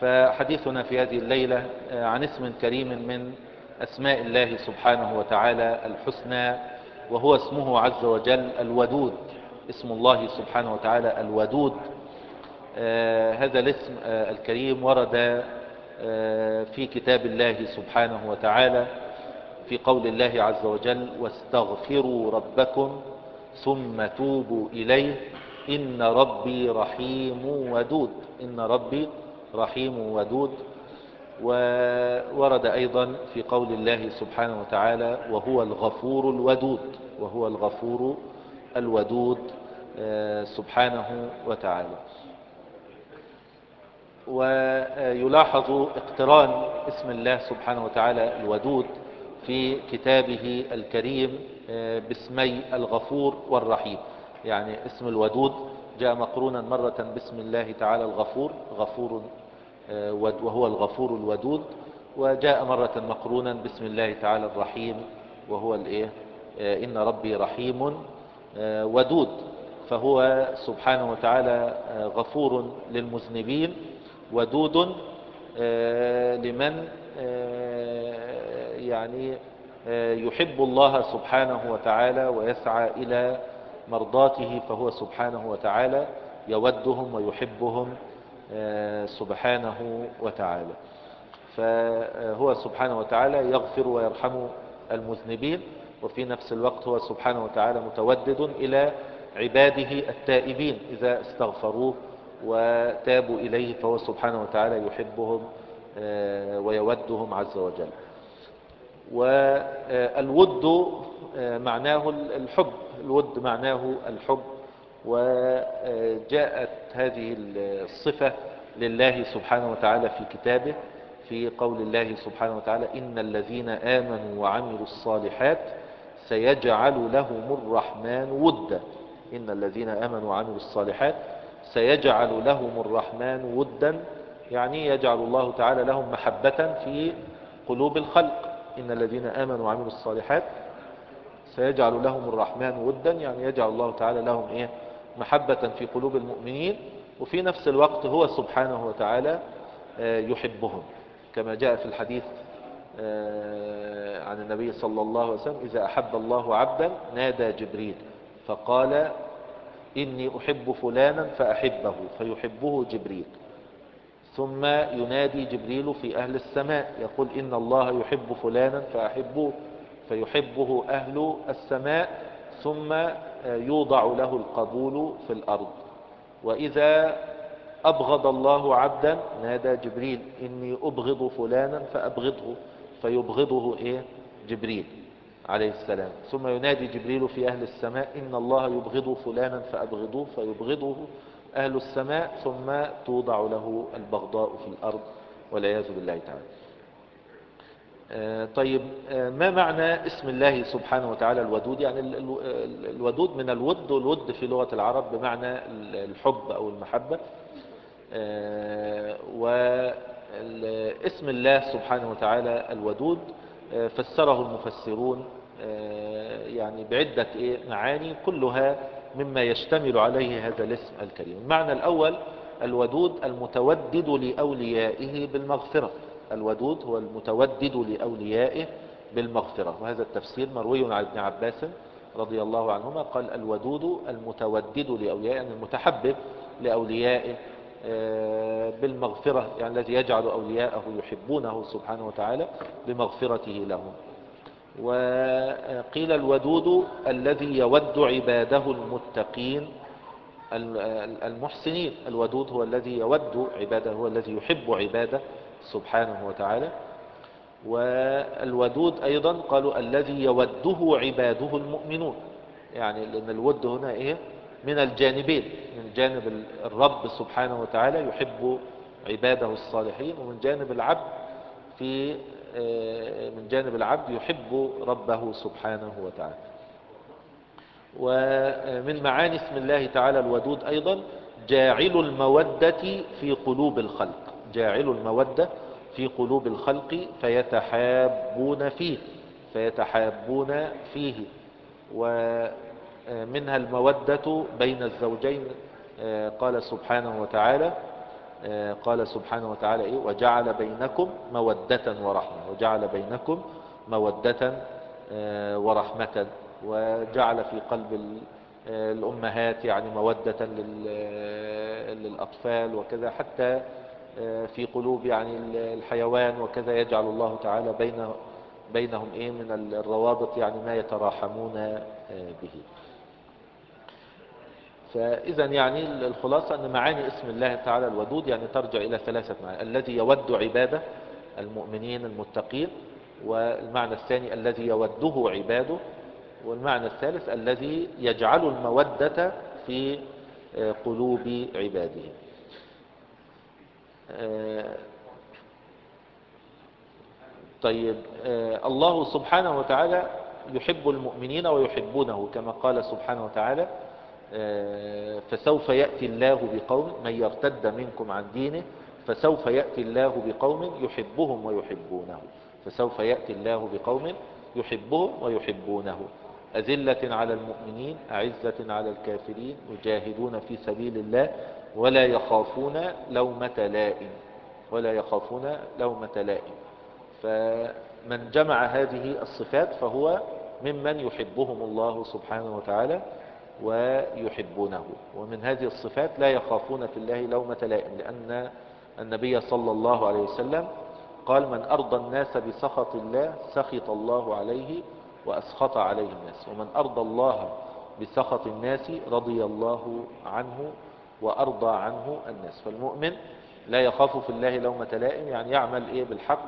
فحديثنا في هذه الليلة عن اسم كريم من أسماء الله سبحانه وتعالى الحسنى وهو اسمه عز وجل الودود اسم الله سبحانه وتعالى الودود. آه هذا الاسم آه الكريم ورد آه في كتاب الله سبحانه وتعالى في قول الله عز وجل واستغفروا ربكم ثم توبوا إليه إن ربي رحيم ودود. إن ربي رحيم ودود وورد أيضا في قول الله سبحانه وتعالى وهو الغفور الودود وهو الغفور الودود سبحانه وتعالى. ويلاحظ اقتران اسم الله سبحانه وتعالى الودود في كتابه الكريم باسمي الغفور والرحيم. يعني اسم الودود جاء مقرونا مرة باسم الله تعالى الغفور غفور وهو الغفور الودود وجاء مرة مقرونا باسم الله تعالى الرحيم وهو الإيه؟ إن ربي رحيم ودود. فهو سبحانه وتعالى غفور للمذنبين ودود لمن يعني يحب الله سبحانه وتعالى ويسعى إلى مرضاته فهو سبحانه وتعالى يودهم ويحبهم سبحانه وتعالى. فهو سبحانه وتعالى يغفر ويرحم المذنبين وفي نفس الوقت هو سبحانه وتعالى متودد إلى عباده التائبين إذا استغفروه وتابوا إليه فهو سبحانه وتعالى يحبهم ويودهم عز وجل. والود معناه الحب. الود معناه الحب. وجاءت هذه الصفة لله سبحانه وتعالى في كتابه في قول الله سبحانه وتعالى إن الذين آمنوا وعملوا الصالحات سيجعل لهم الرحمن ودا. إن الذين آمنوا وعملوا الصالحات سيجعل لهم الرحمن ودا. يعني يجعل الله تعالى لهم محبة في قلوب الخلق. إن الذين آمنوا وعملوا الصالحات سيجعل لهم الرحمن ودا يعني يجعل الله تعالى لهم إيه؟ محبة في قلوب المؤمنين وفي نفس الوقت هو سبحانه وتعالى يحبهم. كما جاء في الحديث عن النبي صلى الله عليه وسلم إذا أحب الله عبدا نادى جبريل فقال إني أحب فلانا فأحبه فيحبه جبريل. ثم ينادي جبريل في أهل السماء يقول إن الله يحب فلانا فأحبه فيحبه أهل السماء ثم يوضع له القبول في الأرض. وإذا أبغض الله عبدا نادى جبريل إني أبغض فلانا فأبغضه فيبغضه إيه؟ جبريل عليه السلام. ثم ينادي جبريل في أهل السماء إن الله يبغض فلانا فأبغضوه فيبغضه أهل السماء ثم توضع له البغضاء في الأرض والعياذ بالله تعالى. طيب ما معنى اسم الله سبحانه وتعالى الودود؟ يعني الودود من الود والود في لغة العرب بمعنى الحب أو المحبة. واسم الله سبحانه وتعالى الودود فسره المفسرون يعني بعدة معاني كلها مما يشتمل عليه هذا الاسم الكريم. المعنى الأول الودود المتودد لأوليائه بالمغفرة. الودود هو المتودد لأوليائه بالمغفرة. وهذا التفسير مروي عن ابن عباس رضي الله عنهما قال الودود المتودد لأوليائه يعني المتحبب لأوليائه بالمغفرة يعني الذي يجعل أولياءه يحبونه سبحانه وتعالى بمغفرته لهم. وقيل الودود الذي يود عباده المتقين المحسنين. الودود هو الذي يود عباده هو الذي يحب عباده سبحانه وتعالى. والودود أيضا قالوا الذي يوده عباده المؤمنون. يعني لأن الود هنا إيه؟ من الجانبين من جانب الرب سبحانه وتعالى يحب عباده الصالحين ومن جانب العبد في من جانب العبد يحب ربه سبحانه وتعالى. ومن معاني اسم الله تعالى الودود أيضا جاعل المودة في قلوب الخلق. جاعل المودة في قلوب الخلق فيتحابون فيه فيتحابون فيه. ومنها المودة بين الزوجين آه، قال سبحانه وتعالى آه، قال سبحانه وتعالى إيه؟ وجعل بينكم مودة ورحمة. وجعل بينكم مودة آه، ورحمة. وجعل في قلب الأمهات يعني مودة للأطفال وكذا. حتى في قلوب يعني الحيوان وكذا يجعل الله تعالى بين بينهم إيه؟ من الروابط يعني ما يتراحمون به. فإذا يعني الخلاصة أن معاني اسم الله تعالى الودود يعني ترجع إلى ثلاثة معاني. الذي يود عباده المؤمنين المتقين والمعنى الثاني الذي يوده عباده والمعنى الثالث الذي يجعل المودة في قلوب عباده. طيب الله سبحانه وتعالى يحب المؤمنين ويحبونه كما قال سبحانه وتعالى آه، فسوف يأتي الله بقوم من يرتد منكم عن دينه فسوف يأتي الله بقوم يحبهم ويحبونه. فسوف يأتي الله بقوم يحبهم ويحبونه. أذلة على المؤمنين أعزة على الكافرين يجاهدون في سبيل الله ولا يخافون لومة لائم. ولا يخافون لومة لائم. فمن جمع هذه الصفات فهو ممن يحبهم الله سبحانه وتعالى. ويحبونه. ومن هذه الصفات لا يخافون في الله لومة لائم لأن النبي صلى الله عليه وسلم قال من أرضى الناس بسخط الله سخط الله عليه وأسخط عليه الناس. ومن أرضى الله بسخط الناس رضي الله عنه وأرضى عنه الناس. فالمؤمن لا يخاف في الله لومة لائم يعني يعمل إيه بالحق؟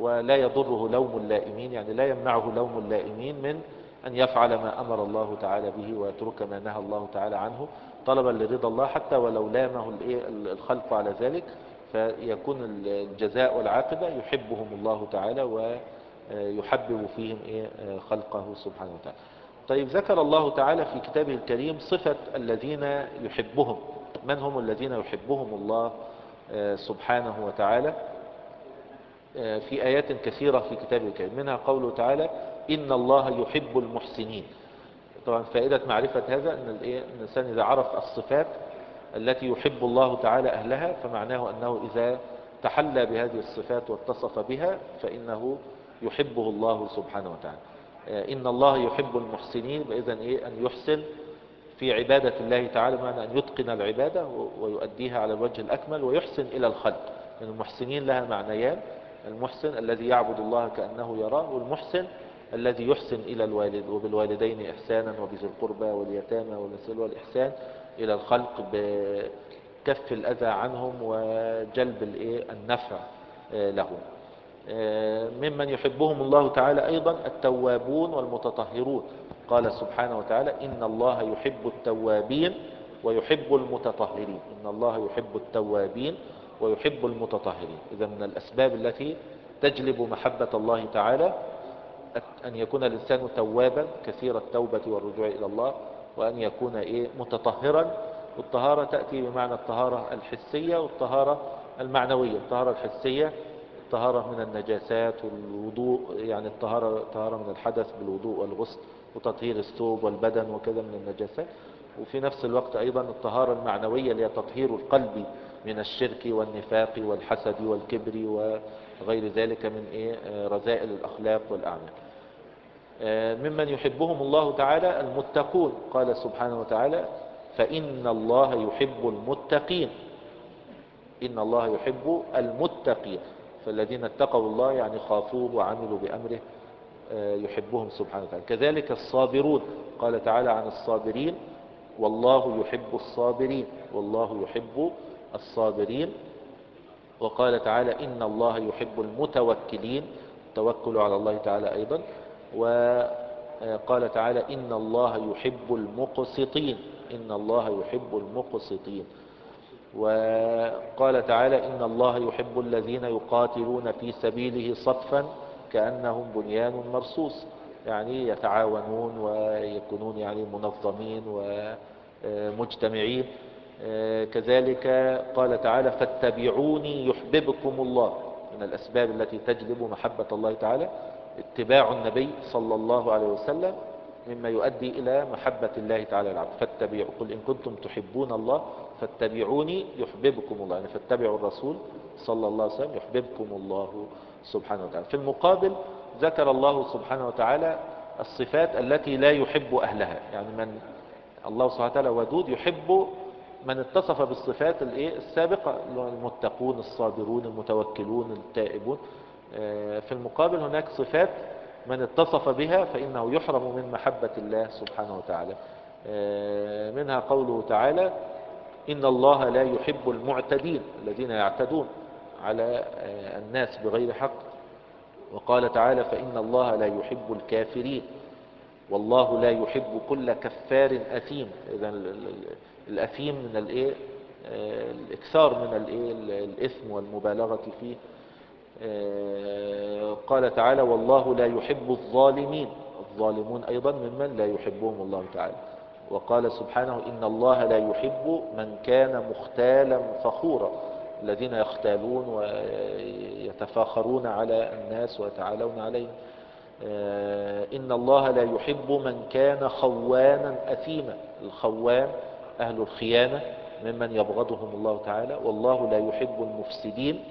ولا يضره لوم اللائمين يعني لا يمنعه لوم اللائمين من أن يفعل ما أمر الله تعالى به ويترك ما نهى الله تعالى عنه طلبا لرضا الله حتى ولو لامه الخلق على ذلك فيكون الجزاء والعاقبة يحبهم الله تعالى ويحبب فيهم إيه؟ خلقه سبحانه وتعالى. طيب ذكر الله تعالى في كتابه الكريم صفة الذين يحبهم. من هم الذين يحبهم الله سبحانه وتعالى؟ في آيات كثيرة في كتابه الكريم. منها قوله تعالى إن الله يحب المحسنين. طبعا فائدة معرفة هذا أن الإنسان إذا عرف الصفات التي يحب الله تعالى أهلها فمعناه أنه إذا تحلى بهذه الصفات واتصف بها فإنه يحبه الله سبحانه وتعالى. إن الله يحب المحسنين إذا إيه أن يحسن في عبادة الله تعالى معنى أن يتقن العبادة ويؤديها على الوجه الأكمل ويحسن إلى الخلق. المحسنين لها معنيان المحسن الذي يعبد الله كأنه يراه والمحسن الذي يحسن إلى الوالد وبالوالدين إحسانا وبذي القربى واليتامى والنسل والإحسان إلى الخلق بكف الأذى عنهم وجلب النفع آه، لهم. آه، ممن يحبهم الله تعالى أيضا التوابون والمتطهرون. قال سبحانه وتعالى إن الله يحب التوابين ويحب المتطهرين. إن الله يحب التوابين ويحب المتطهرين. إذا من الأسباب التي تجلب محبة الله تعالى أن يكون الإنسان توابا كثير التوبة والرجوع إلى الله وأن يكون إيه؟ متطهرا. والطهارة تأتي بمعنى الطهارة الحسية والطهارة المعنوية. الطهارة الحسية الطهارة من النجاسات والوضوء يعني الطهارة طهارة من الحدث بالوضوء والغسل وتطهير الثوب والبدن وكذا من النجاسات. وفي نفس الوقت أيضا الطهارة المعنوية اللي هي تطهير القلب من الشرك والنفاق والحسد والكبر وغير ذلك من إيه؟ رذائل الأخلاق والأعمال. آه، ممن يحبهم الله تعالى المتقون. قال سبحانه وتعالى فإن الله يحب المتقين. إن الله يحب المتقين. فالذين اتقوا الله يعني خافوه وعملوا بأمره آه، يحبهم سبحانه وتعالى. كذلك الصابرون. قال تعالى عن الصابرين والله يحب الصابرين. والله يحب الصابرين وقال تعالى إن الله يحب المتوكلين. توكلوا على الله تعالى أيضا. وقال تعالى إن الله يحب المقسطين. إن الله يحب المقسطين. وقال تعالى إن الله يحب الذين يقاتلون في سبيله صفا كأنهم بنيان مرصوص. يعني يتعاونون ويكونون يعني منظمين ومجتمعين كذلك قال تعالى فاتبعوني يحببكم الله. من الأسباب التي تجلب محبة الله تعالى اتباع النبي صلى الله عليه وسلم مما يؤدي إلى محبة الله تعالى العبد. فاتبعوا قل إن كنتم تحبون الله فاتبعوني يحببكم الله. يعني فاتبعوا الرسول صلى الله عليه وسلم يحببكم الله سبحانه وتعالى. في المقابل ذكر الله سبحانه وتعالى الصفات التي لا يحب أهلها. يعني من الله سبحانه وتعالى ودود يحب من اتصف بالصفات السابقة المتقون الصابرون المتوكلون التائبون. آه، في المقابل هناك صفات من اتصف بها فإنه يحرم من محبة الله سبحانه وتعالى. آه، منها قوله تعالى إن الله لا يحب المعتدين الذين يعتدون على آه، الناس بغير حق. وقال تعالى فإن الله لا يحب الكافرين والله لا يحب كل كفار أثيم. إذا الأثيم من الإيه؟ آه، الإكثار من الإيه؟ الإثم والمبالغة فيه. آه، قال تعالى والله لا يحب الظالمين. الظالمون أيضا ممن؟ لا يحبهم الله تعالى. وقال سبحانه إن الله لا يحب من كان مختالا فخورا. الذين يختالون ويتفاخرون على الناس ويتعالون عليهم. آه، إن الله لا يحب من كان خوانا أثيما. الخوان أهل الخيانة ممن يبغضهم الله تعالى. والله لا يحب المفسدين.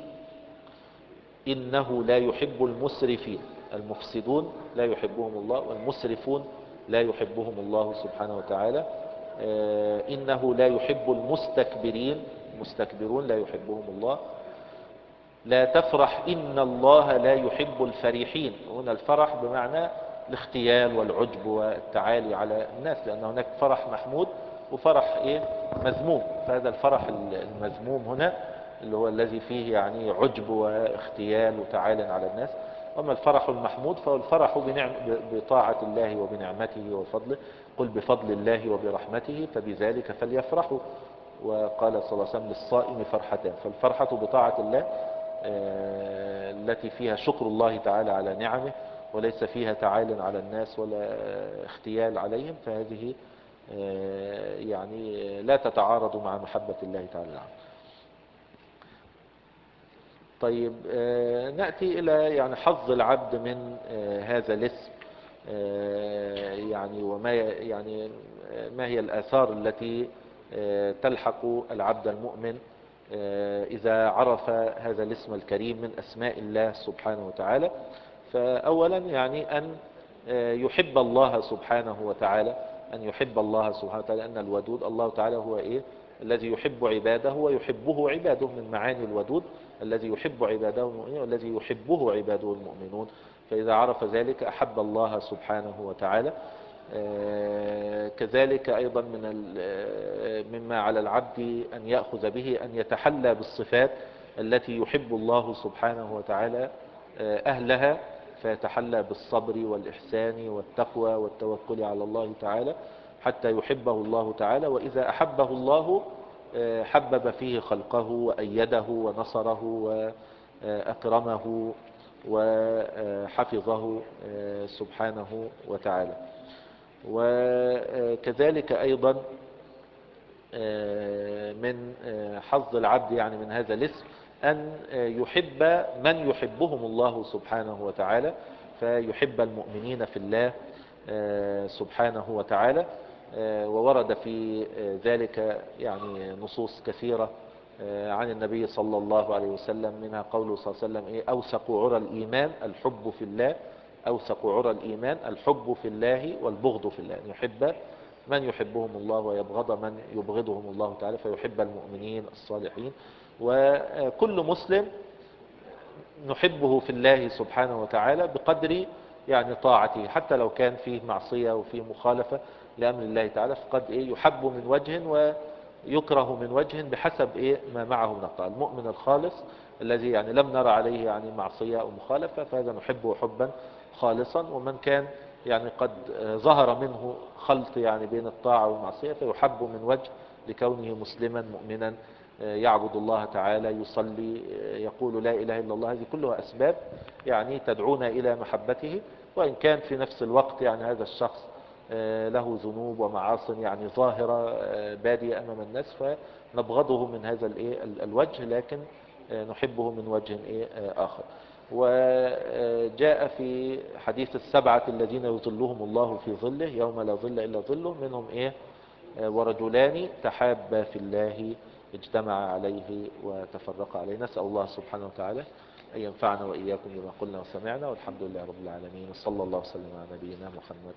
إنه لا يحب المسرفين. المفسدون لا يحبهم الله والمسرفون لا يحبهم الله سبحانه وتعالى. آه، إنه لا يحب المستكبرين. المستكبرون لا يحبهم الله. لا تفرح إن الله لا يحب الفريحين هنا الفرح بمعنى الاختيال والعجب والتعالي على الناس لأن هناك فرح محمود وفرح إيه؟ مذموم. فهذا الفرح المذموم هنا اللي هو الذي فيه يعني عجب واختيال وتعالي على الناس. أما الفرح المحمود فهو الفرح بنعم بطاعة الله وبنعمته وفضله. قل بفضل الله وبرحمته فبذلك فليفرحوا. وقال صلى الله عليه وسلم للصائم فرحتان. فالفرحة بطاعة الله آه، التي فيها شكر الله تعالى على نعمه وليس فيها تعال على الناس ولا اختيال عليهم. فهذه يعني لا تتعارض مع محبة الله تعالى طيب آه، نأتي إلى يعني حظ العبد من هذا الاسم. يعني وما يعني ما هي الآثار التي تلحق العبد المؤمن آه، إذا عرف هذا الاسم الكريم من أسماء الله سبحانه وتعالى. فأولا يعني أن آه، يحب الله سبحانه وتعالى. أن يحب الله سبحانه وتعالى أن الودود الله تعالى هو إيه؟ الذي يحب عباده ويحبه عباده من معاني الودود الذي يحب عباده المؤمنين والذي يحبه عباده المؤمنون. فإذا عرف ذلك أحب الله سبحانه وتعالى. آه، كذلك أيضا من آه، مما على العبد أن يأخذ به أن يتحلى بالصفات التي يحب الله سبحانه وتعالى آه، أهلها. فيتحلى بالصبر والإحسان والتقوى والتوكل على الله تعالى حتى يحبه الله تعالى. وإذا أحبه الله حبب فيه خلقه وأيده ونصره وأكرمه وحفظه سبحانه وتعالى. وكذلك أيضا آه، من آه، حظ العبد يعني من هذا الاسم أن يحب من يحبهم الله سبحانه وتعالى فيحب المؤمنين في الله آه، سبحانه وتعالى وورد في ذلك يعني نصوص كثيرة عن النبي صلى الله عليه وسلم منها قوله صلى الله عليه وسلم إيه؟ أوثق عرى الإيمان الحب في الله أوثق عرى الإيمان الحب في الله والبغض في الله يحب من يحبهم الله ويبغض من يبغضهم الله تعالى فيحب المؤمنين الصالحين. وكل مسلم نحبه في الله سبحانه وتعالى بقدر يعني طاعته حتى لو كان فيه معصية وفيه مخالفة لأمر الله تعالى فقد إيه يحب من وجه ويكره من وجه بحسب إيه ما معه من الطاعة. المؤمن الخالص الذي يعني لم نرى عليه يعني معصية أو مخالفة فهذا نحبه حبا خالصا. ومن كان يعني قد ظهر منه خلط يعني بين الطاعة والمعصية فيحب من وجه لكونه مسلما مؤمنا يعبد الله تعالى يصلي يقول لا إله إلا الله هذه كلها أسباب يعني تدعونا إلى محبته وإن كان في نفس الوقت يعني هذا الشخص له ذنوب ومعاصٍ يعني ظاهرة بادية أمام الناس فنبغضه من هذا الوجه لكن نحبه من وجه آخر. وجاء في حديث السبعة الذين يظلهم الله في ظله يوم لا ظل إلا ظله منهم إيه ورجلان تحابا في الله اجتمع عليه وتفرق عليه. نسأل الله سبحانه وتعالى أن ينفعنا وإياكم بما قلنا وسمعنا والحمد لله رب العالمين. صلى الله وسلم على نبينا محمد.